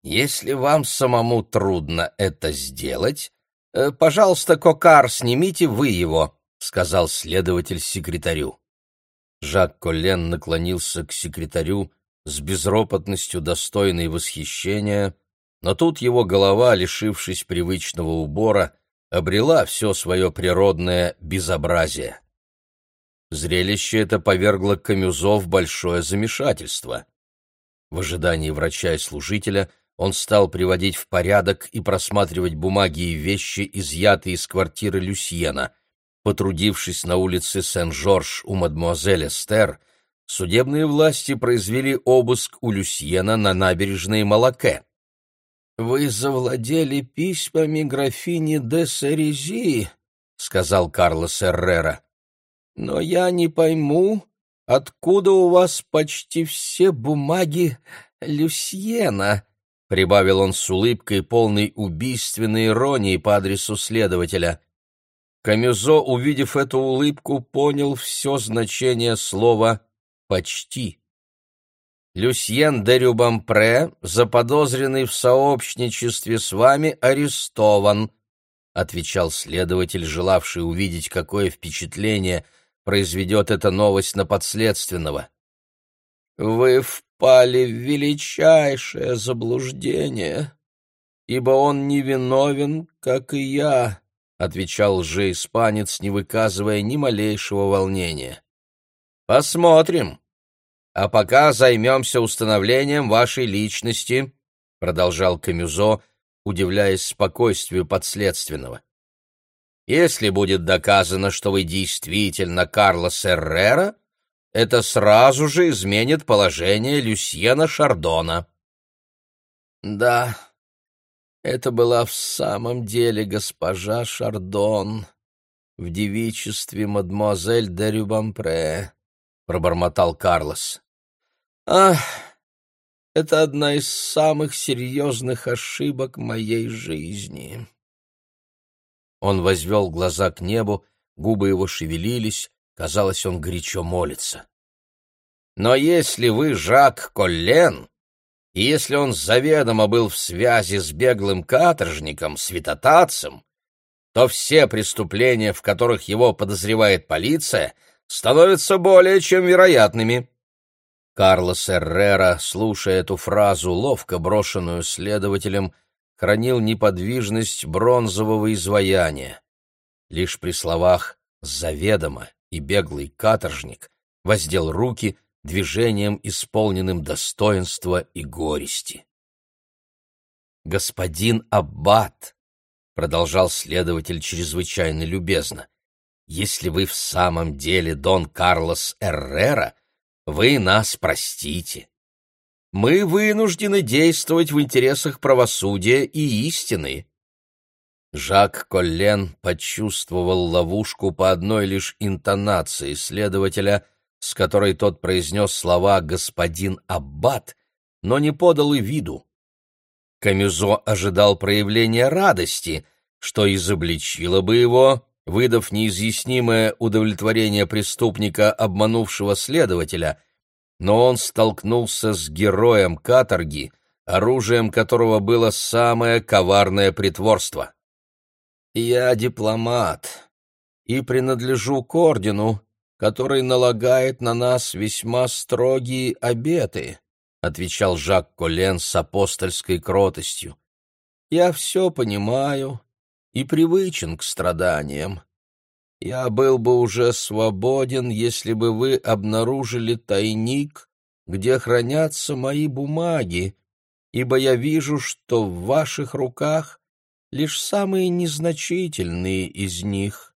A: «Если вам самому трудно это сделать, э, пожалуйста, Кокар, снимите вы его», — сказал следователь секретарю. Жак Коллен наклонился к секретарю с безропотностью достойной восхищения, но тут его голова, лишившись привычного убора, обрела все свое природное безобразие. Зрелище это повергло Камюзо в большое замешательство. В ожидании врача и служителя он стал приводить в порядок и просматривать бумаги и вещи, изъятые из квартиры Люсьена. Потрудившись на улице Сен-Жорж у мадемуазель Эстер, судебные власти произвели обыск у Люсьена на набережной Малаке. «Вы завладели письмами графини де Серези», — сказал Карлос Эррера. «Но я не пойму, откуда у вас почти все бумаги Люсьена», — прибавил он с улыбкой, полной убийственной иронии по адресу следователя. Камюзо, увидев эту улыбку, понял все значение слова «почти». Люсьен де Рюбампре, заподозренный в сообщничестве с вами, арестован, отвечал следователь, желавший увидеть, какое впечатление произведет эта новость на подследственного. Вы впали в величайшее заблуждение, ибо он невиновен, как и я, отвечал же испанец, не выказывая ни малейшего волнения. Посмотрим, а пока займемся установлением вашей личности», — продолжал Камюзо, удивляясь спокойствию подследственного. «Если будет доказано, что вы действительно Карлос Эррера, это сразу же изменит положение Люсьена Шардона». «Да, это была в самом деле госпожа Шардон в девичестве мадемуазель де Рюбампре», — пробормотал Карлос. Ах, это одна из самых серьезных ошибок моей жизни. Он возвел глаза к небу, губы его шевелились, казалось, он горячо молится. Но если вы Жак Коллен, и если он заведомо был в связи с беглым каторжником, святотатцем, то все преступления, в которых его подозревает полиция, становятся более чем вероятными. Карлос Эррера, слушая эту фразу, ловко брошенную следователем, хранил неподвижность бронзового изваяния. Лишь при словах «заведомо» и «беглый каторжник» воздел руки движением, исполненным достоинства и горести. «Господин Аббат», — продолжал следователь чрезвычайно любезно, — «если вы в самом деле Дон Карлос Эррера, вы нас простите. Мы вынуждены действовать в интересах правосудия и истины. Жак Коллен почувствовал ловушку по одной лишь интонации следователя, с которой тот произнес слова «господин Аббат», но не подал и виду. Камюзо ожидал проявления радости, что изобличило бы его выдав неизъяснимое удовлетворение преступника, обманувшего следователя, но он столкнулся с героем каторги, оружием которого было самое коварное притворство. «Я дипломат и принадлежу к ордену, который налагает на нас весьма строгие обеты», отвечал Жак Колен с апостольской кротостью. «Я все понимаю и привычен к страданиям. Я был бы уже свободен, если бы вы обнаружили тайник, где хранятся мои бумаги, ибо я вижу, что в ваших руках
B: лишь самые незначительные из них.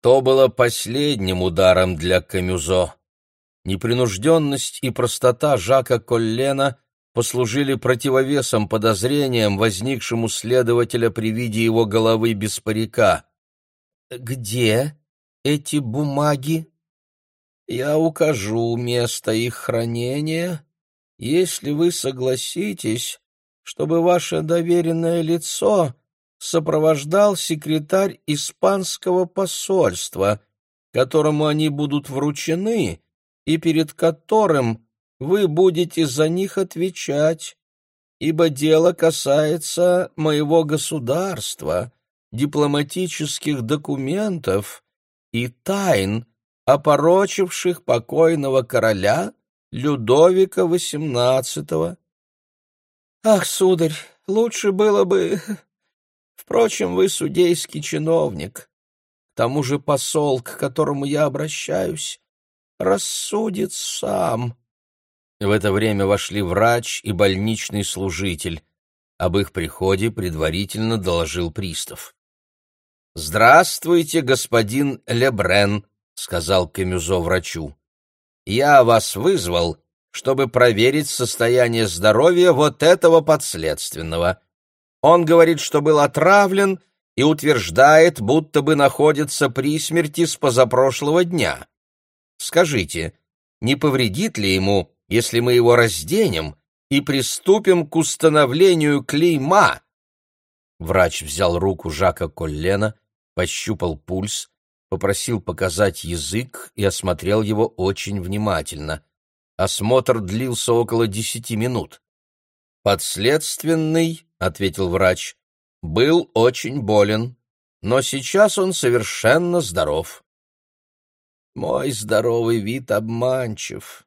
A: То было последним ударом для Камюзо. Непринужденность и простота Жака Коллена послужили противовесом подозрениям, возникшим у следователя при виде его головы без парика.
B: «Где эти бумаги?» «Я укажу место их хранения, если вы согласитесь, чтобы ваше доверенное лицо сопровождал секретарь испанского посольства, которому они будут вручены и перед которым вы будете за них отвечать, ибо дело касается моего государства, дипломатических документов и тайн, опорочивших покойного короля Людовика XVIII. Ах, сударь, лучше было бы... Впрочем, вы судейский чиновник. К тому же посол, к которому я обращаюсь, рассудит сам.
A: В это время вошли врач и больничный служитель. Об их приходе предварительно доложил пристав. «Здравствуйте, господин Лебрен», — сказал Камюзо врачу. «Я вас вызвал, чтобы проверить состояние здоровья вот этого подследственного. Он говорит, что был отравлен и утверждает, будто бы находится при смерти с позапрошлого дня. Скажите, не повредит ли ему, если мы его разденем и приступим к установлению клейма?» Врач взял руку Жака Коллена, пощупал пульс, попросил показать язык и осмотрел его очень внимательно. Осмотр длился около десяти минут. «Подследственный», — ответил врач, — «был очень болен, но сейчас он совершенно здоров».
B: Мой здоровый вид обманчив.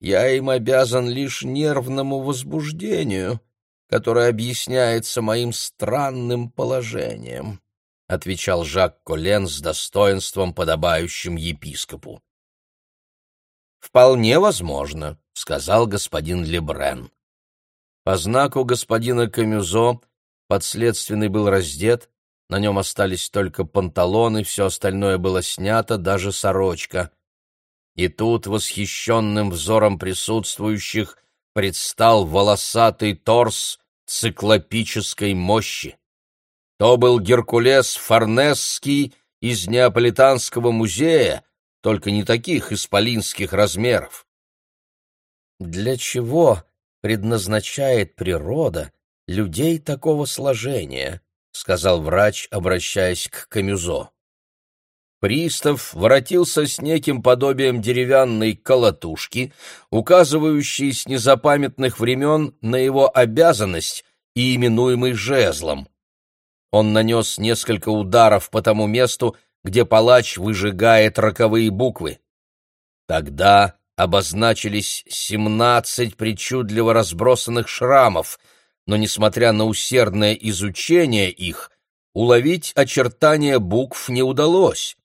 B: Я им обязан лишь нервному возбуждению, которое объясняется моим странным положением, — отвечал Жак Колен с достоинством, подобающим епископу.
A: «Вполне возможно», — сказал господин Лебрен. По знаку господина Камюзо подследственный был раздет, на нем остались только панталоны, все остальное было снято, даже сорочка. И тут восхищенным взором присутствующих предстал волосатый торс циклопической мощи. То был Геркулес Форнесский из Неаполитанского музея, только не таких исполинских размеров.
B: Для чего предназначает природа людей такого сложения? сказал врач, обращаясь к Камюзо.
A: Пристав воротился с неким подобием деревянной колотушки, указывающей с незапамятных времен на его обязанность и именуемый жезлом. Он нанес несколько ударов по тому месту, где палач выжигает роковые буквы. Тогда обозначились семнадцать причудливо разбросанных шрамов — но, несмотря на усердное изучение их, уловить очертания букв не удалось.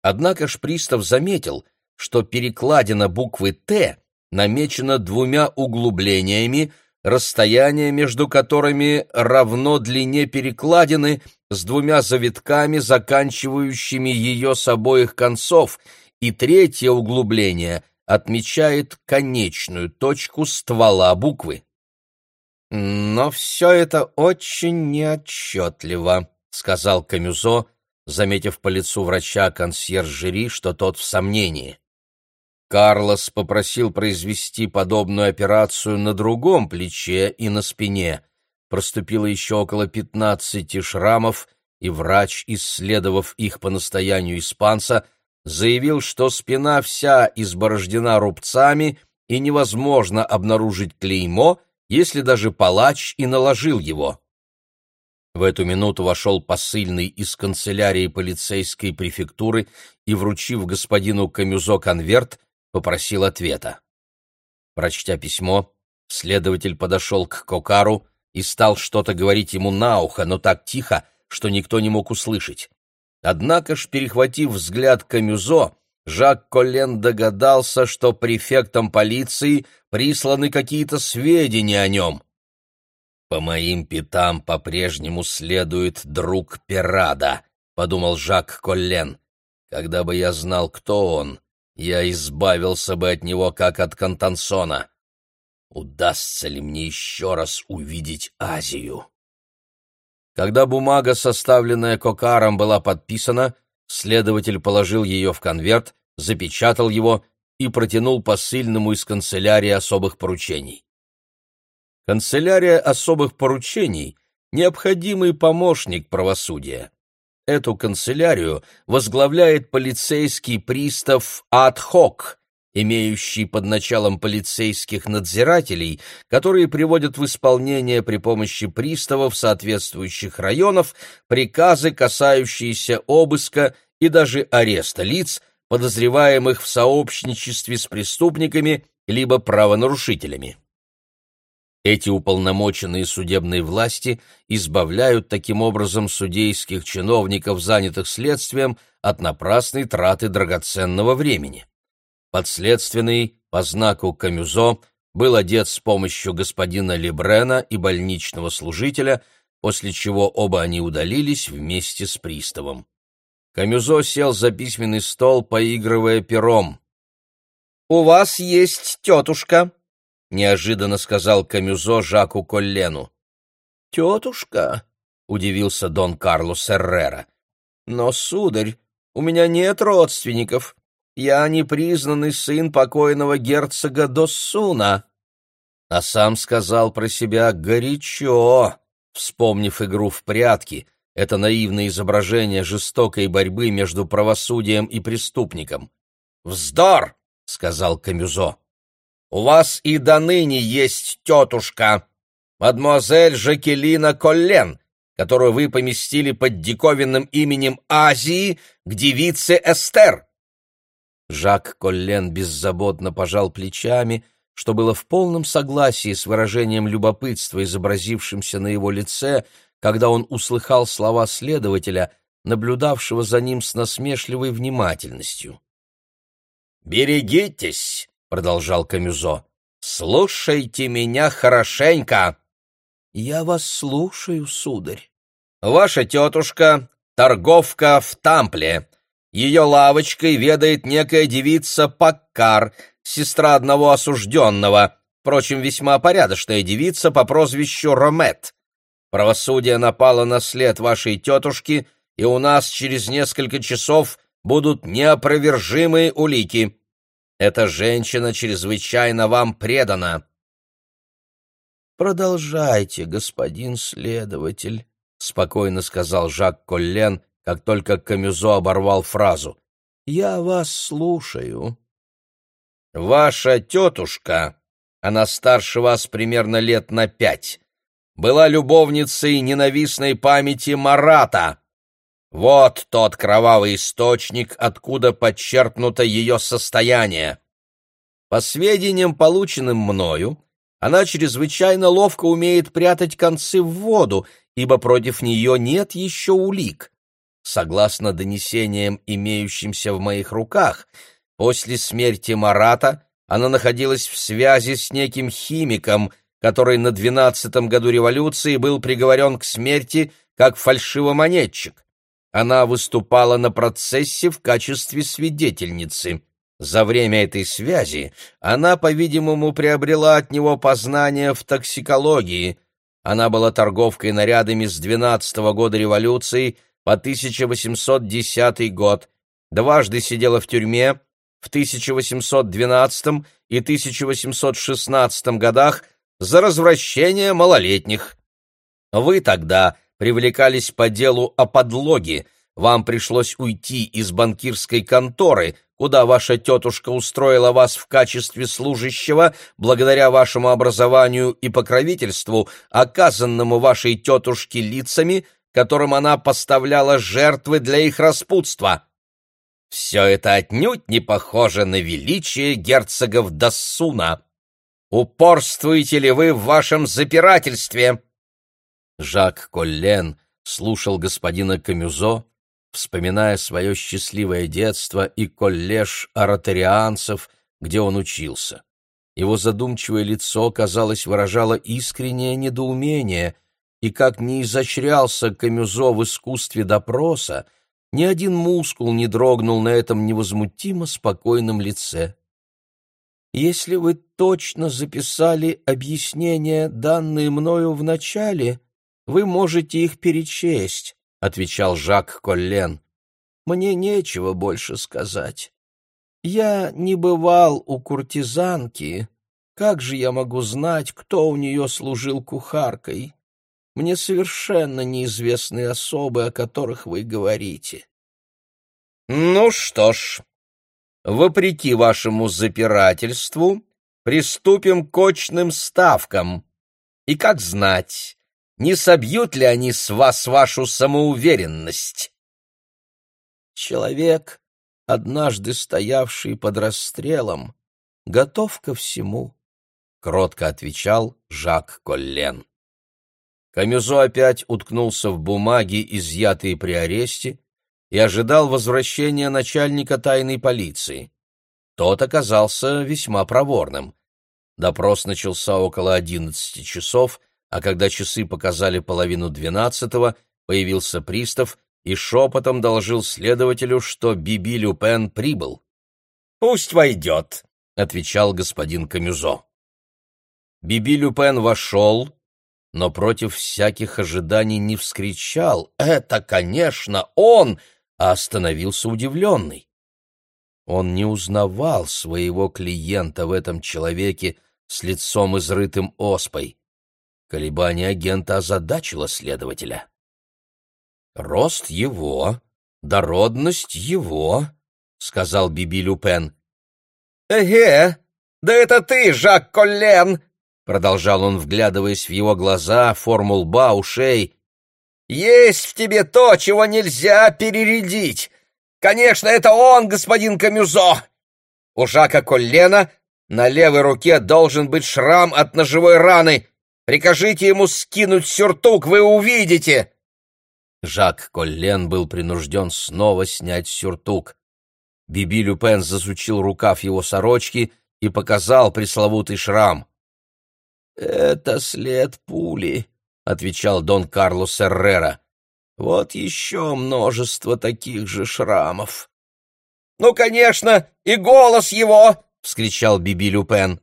A: Однако ж пристав заметил, что перекладина буквы «Т» намечена двумя углублениями, расстояние между которыми равно длине перекладины с двумя завитками, заканчивающими ее с обоих концов, и третье углубление отмечает конечную точку ствола буквы.
B: «Но все это очень неотчетливо», — сказал Камюзо, заметив по лицу врача консьержери, что тот в сомнении.
A: Карлос попросил произвести подобную операцию на другом плече и на спине. Проступило еще около пятнадцати шрамов, и врач, исследовав их по настоянию испанца, заявил, что спина вся изборождена рубцами и невозможно обнаружить клеймо — если даже палач и наложил его. В эту минуту вошел посыльный из канцелярии полицейской префектуры и, вручив господину Камюзо конверт, попросил ответа. Прочтя письмо, следователь подошел к Кокару и стал что-то говорить ему на ухо, но так тихо, что никто не мог услышать. Однако ж, перехватив взгляд Камюзо, Жак Коллен догадался, что префектом полиции присланы какие-то сведения о нем. «По моим пятам по-прежнему следует друг Пирада», — подумал Жак Коллен. «Когда бы я знал, кто он, я избавился бы от него, как от Кантансона. Удастся ли мне еще раз увидеть Азию?» Когда бумага, составленная Кокаром, была подписана, следователь положил ее в конверт, запечатал его и протянул посыльному из канцелярии особых поручений. Канцелярия особых поручений — необходимый помощник правосудия. Эту канцелярию возглавляет полицейский пристав ад-хок, имеющий под началом полицейских надзирателей, которые приводят в исполнение при помощи приставов соответствующих районов приказы, касающиеся обыска и даже ареста лиц, подозреваемых в сообщничестве с преступниками либо правонарушителями. Эти уполномоченные судебной власти избавляют таким образом судейских чиновников, занятых следствием, от напрасной траты драгоценного времени. Подследственный по знаку Камюзо был одет с помощью господина Лебрена и больничного служителя, после чего оба они удалились вместе с приставом. Камюзо сел за письменный стол, поигрывая пером. «У вас есть тетушка», — неожиданно сказал Камюзо Жаку Коллену. «Тетушка?» — удивился Дон Карлос Эррера. «Но, сударь, у меня нет родственников. Я непризнанный сын покойного герцога Доссуна». А сам сказал про себя «горячо», вспомнив игру в прятки, это наивное изображение жестокой борьбы между правосудием и преступником. «Вздор!» — сказал Камюзо. У вас и до ныне есть тетушка, мадемуазель Жакелина Коллен, которую вы поместили под диковинным именем Азии к девице Эстер». Жак Коллен беззаботно пожал плечами, что было в полном согласии с выражением любопытства, изобразившимся на его лице, когда он услыхал слова следователя, наблюдавшего за ним с насмешливой внимательностью. «Берегитесь!» Продолжал Камюзо. Слушайте меня хорошенько. Я вас слушаю, сударь. Ваша тетушка — торговка в Тампле. Ее лавочкой ведает некая девица Паккар, сестра одного осужденного, впрочем, весьма порядочная девица по прозвищу Ромет. Правосудие напало на след вашей тетушки, и у нас через несколько часов будут неопровержимые улики. Эта женщина чрезвычайно вам предана. Продолжайте, господин следователь, спокойно сказал Жак Коллен, как только Камюзо оборвал фразу. Я вас слушаю. Ваша тетушка, она старше вас примерно лет на пять, была любовницей ненавистной памяти Марата. Вот тот кровавый источник, откуда подчеркнуто ее состояние. По сведениям, полученным мною, она чрезвычайно ловко умеет прятать концы в воду, ибо против нее нет еще улик. Согласно донесениям, имеющимся в моих руках, после смерти Марата она находилась в связи с неким химиком, который на двенадцатом году революции был приговорен к смерти как фальшивомонетчик. Она выступала на процессе в качестве свидетельницы. За время этой связи она, по-видимому, приобрела от него познания в токсикологии. Она была торговкой нарядами с 12 -го года революции по 1810 год, дважды сидела в тюрьме в 1812 и 1816 годах за развращение малолетних. Вы тогда привлекались по делу о подлоге. Вам пришлось уйти из банкирской конторы, куда ваша тетушка устроила вас в качестве служащего, благодаря вашему образованию и покровительству, оказанному вашей тетушке лицами, которым она поставляла жертвы для их распутства. Все это отнюдь не похоже на величие герцогов Дассуна. Упорствуете ли вы в вашем запирательстве?» Жак Коллен слушал господина Камюзо, вспоминая свое счастливое детство и коллеж аратарианцев, где он учился.
B: Его задумчивое лицо, казалось, выражало искреннее недоумение, и как ни изощрялся Камюзо в искусстве допроса, ни один мускул не дрогнул на этом невозмутимо спокойном лице. «Если вы точно записали объяснения, данные мною в начале, вы можете их перечесть», — отвечал Жак Коллен. «Мне нечего больше сказать. Я не бывал у куртизанки. Как же я могу знать, кто у нее служил кухаркой? Мне совершенно неизвестны особы, о которых вы говорите».
A: «Ну что ж, вопреки вашему запирательству, приступим к очным ставкам. И как знать, не собьют ли они с вас вашу самоуверенность?
B: Человек, однажды стоявший под расстрелом, готов ко всему, — кротко отвечал Жак Коллен.
A: Камюзо опять уткнулся в бумаги, изъятые при аресте, и ожидал возвращения начальника тайной полиции. Тот оказался весьма проворным. Допрос начался около одиннадцати часов, а когда часы показали половину двенадцатого, появился пристав и шепотом доложил следователю, что Биби Люпен прибыл.
B: «Пусть войдет», — отвечал господин Камюзо.
A: Биби Люпен вошел, но против всяких ожиданий не вскричал «Это, конечно, он!» а остановился удивленный. Он не узнавал своего клиента в этом человеке с лицом изрытым оспой. Колебание агента озадачило следователя. «Рост его, дородность его», — сказал Биби Люпен.
B: «Эге, да это ты, Жак Коллен!» — продолжал он, вглядываясь в его глаза, форму лба, ушей. «Есть в тебе то, чего нельзя перередить! Конечно, это он, господин Камюзо! У Жака Коллена на левой руке должен быть шрам от ножевой раны, Прикажите ему скинуть сюртук, вы увидите!»
A: Жак Коллен был принужден снова снять сюртук. Биби Люпен засучил рукав его сорочки и показал пресловутый шрам.
B: «Это след пули», — отвечал Дон Карлос Эррера. «Вот еще множество таких же шрамов».
C: «Ну, конечно, и голос его!» — вскричал Биби Люпен.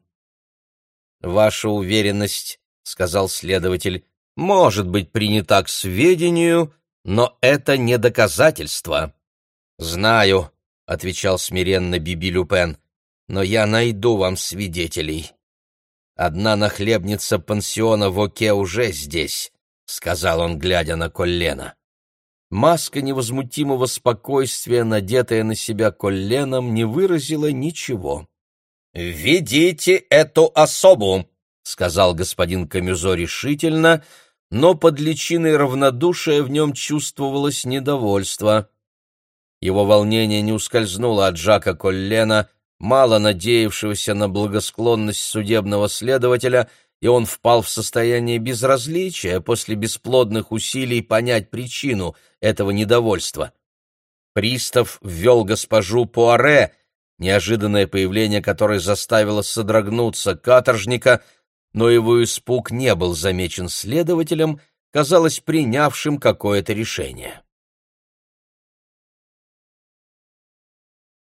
A: «Ваша уверенность — сказал следователь, — может быть принята к сведению, но это не доказательство. — Знаю, — отвечал смиренно Биби Люпен, — но я найду вам свидетелей. Одна нахлебница пансиона в Оке уже здесь, — сказал он, глядя на Коллена. Маска невозмутимого спокойствия, надетая на себя Колленом, не выразила ничего.
C: «Ведите эту особу!»
A: — сказал господин Камюзо решительно, но под личиной равнодушия в нем чувствовалось недовольство. Его волнение не ускользнуло от Жака Коллена, мало надеявшегося на благосклонность судебного следователя, и он впал в состояние безразличия после бесплодных усилий понять причину этого недовольства. Пристав ввел госпожу Пуаре, неожиданное появление которой заставило содрогнуться каторжника — но его испуг не был замечен следователем, казалось, принявшим какое-то решение.